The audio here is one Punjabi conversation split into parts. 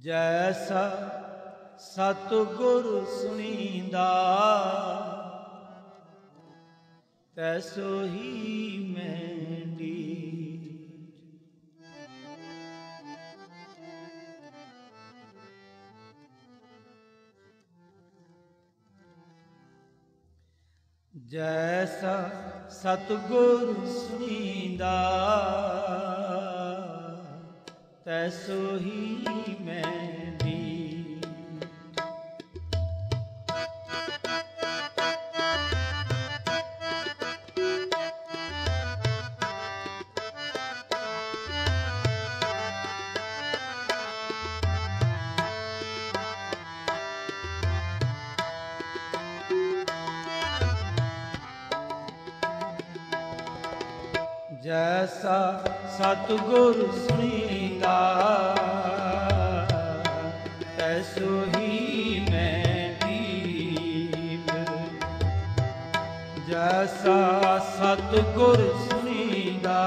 ਜੈਸਾ ਸਤਿਗੁਰ ਸੁਣੀਂਦਾ ਤੈਸੋ ਹੀ ਮੈਂ ਦੀ ਜੈਸਾ ਸਤਿਗੁਰ ਸੁਣੀਂਦਾ ਤੈਸੋ ਹੀ ਮੈਂ ਦੀ ਜੈਸਾ ਸਤਿਗੁਰ ਸੁਣੀਂਦਾ ਤੈਸੋ ਹੀ ਮੈਂ ਦੀਪ। ਜੈਸਾ ਸਤਿਗੁਰ ਸੁਣੀਂਦਾ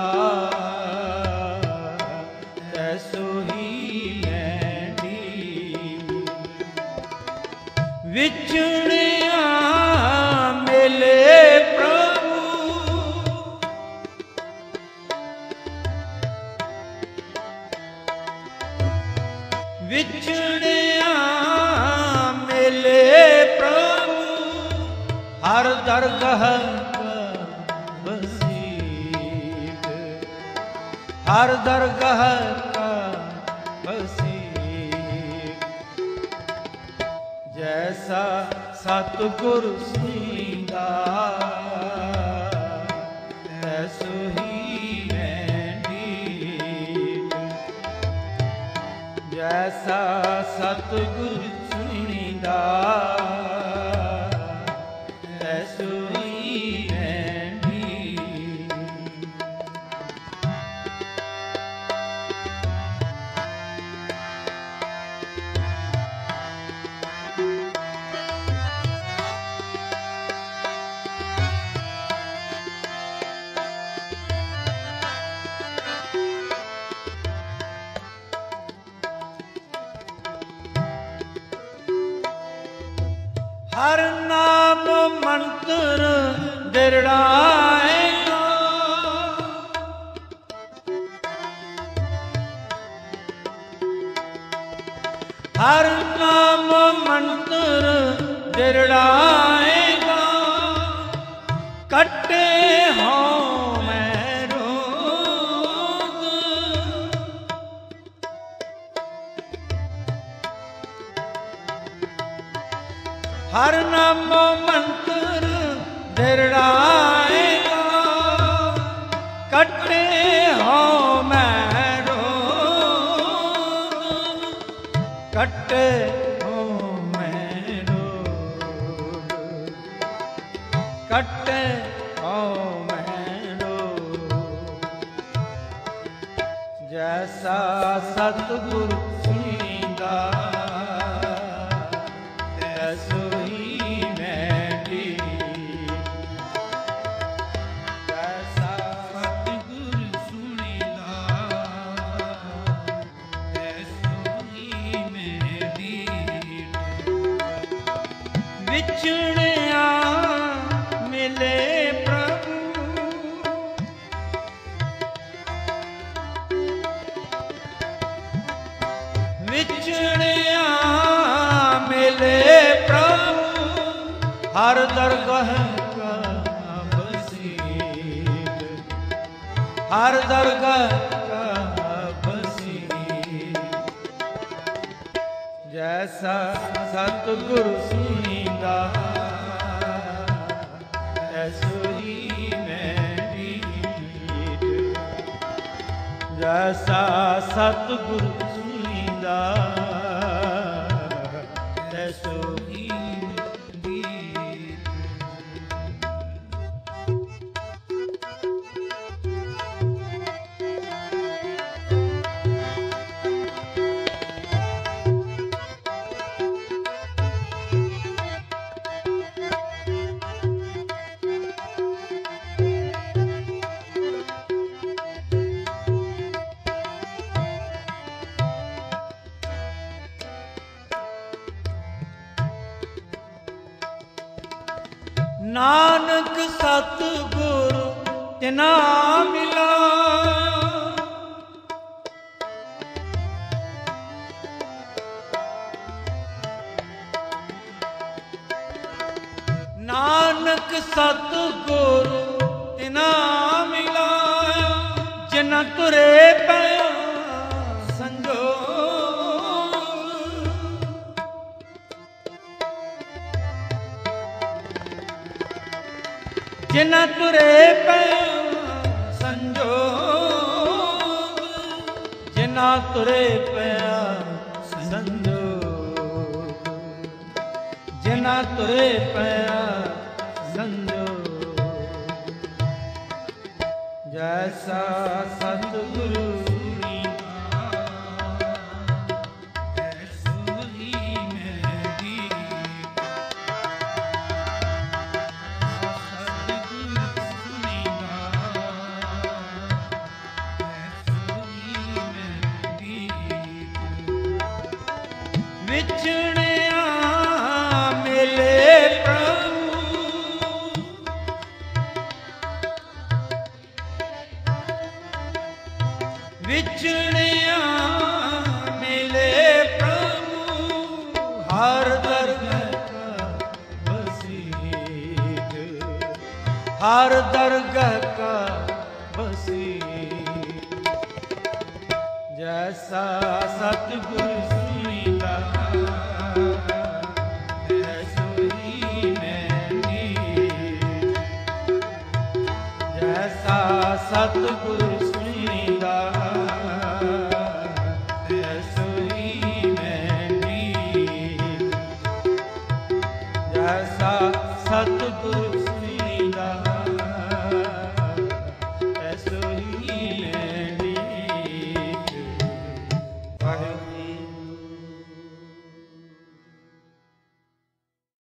ਤੈਸੋ ਹੀ ਮੈਂ ਦੀਪ। ਵਿਚੜਿਆ ਹਰ ਦਰਗਹ ਵਸੀਤ ਹਰ ਦਰਗਹ ਕਾ ਜੈਸਾ ਸਤਿਗੁਰ ਸੀਦਾ ਤੈਸੋ ਹੀ ਮੈਂ ਦੀਪ ਜੈਸਾ ਸਤਿਗੁਰ ਹਰ ਨਾਮ ਮੰਤਰ ਦਿਰੜਾਏਗਾ ਹਰ ਨਾਮ ਮੰਤਰ ਦਿਰੜਾਏਗਾ ਕੱਟੇ ਹੋ ਹਰ ਨਾਮ ਮੰਤਰ ਦਿਰੜਾਏਗਾ। ਕੱਟੇ ਹੋ ਮੈਂ ਰੋਗ ਕੱਟੇ ਹੋ ਮੈਂ ਰੋਗ ਕੱਟੇ ਹੋ ਮੈਂ ਰੋਗ ਜੈਸਾ ਸਤਗੁਰੂ ਹਰ ਦਰਗਹ ਕਾ ਬਸੀਰ। ਹਰ ਦਰਗਹ ਕਾ ਬਸੀਰ। ਜੈਸਾ ਸਤਿਗੁਰ ਸੁਣੀਂਦਾ, ਐਸੋ ਹੀ ਮੈਂ ਰੀਤ ਜੈਸਾ ਸਤਿਗੁਰ ਨਾਨਕ ਸਤ ਗੁਰ ਤਿਨਾ ਮਿਲਾ। ਨਾਨਕ ਸਤ ਗੁਰ ਤਿਨਾ ਮਿਲਾਇਆ ਜਿਨ ਤੁਰੇ ਪਿਆ ਜਿਨ ਤੁਰੇ ਪਿਆ ਸੰਜੋਗ ਜਿਨਾ ਤੁਰੇ ਪਿਆ ਸੰਜੋਗ ਜਿਨਾ ਤੁਰੇ ਪਿਆ ਸੰਜੋਗ। ਜੈਸਾ ਸਤਿਗੁਰੂ ਵਿਛੜਿਆ ਮਿਲੇ ਪ੍ਰਭੂ। ਵਿਛੜਿਆ ਮਿਲੇ ਪ੍ਰਭੂ, ਹਰ ਦਰਗਹ ਕਾ ਹਰ ਦਰਗਹ ਕਾ ਬਸੀ ਜੈਸਾ ਸਤਿਗੁਰ ਸਤਿਗੁਰ ਸੁਣੀਦਾ ਐਸੋਈ ਮੈਂ ਨੀਤ ਜੈਸਾ ਸਤਿਗੁਰ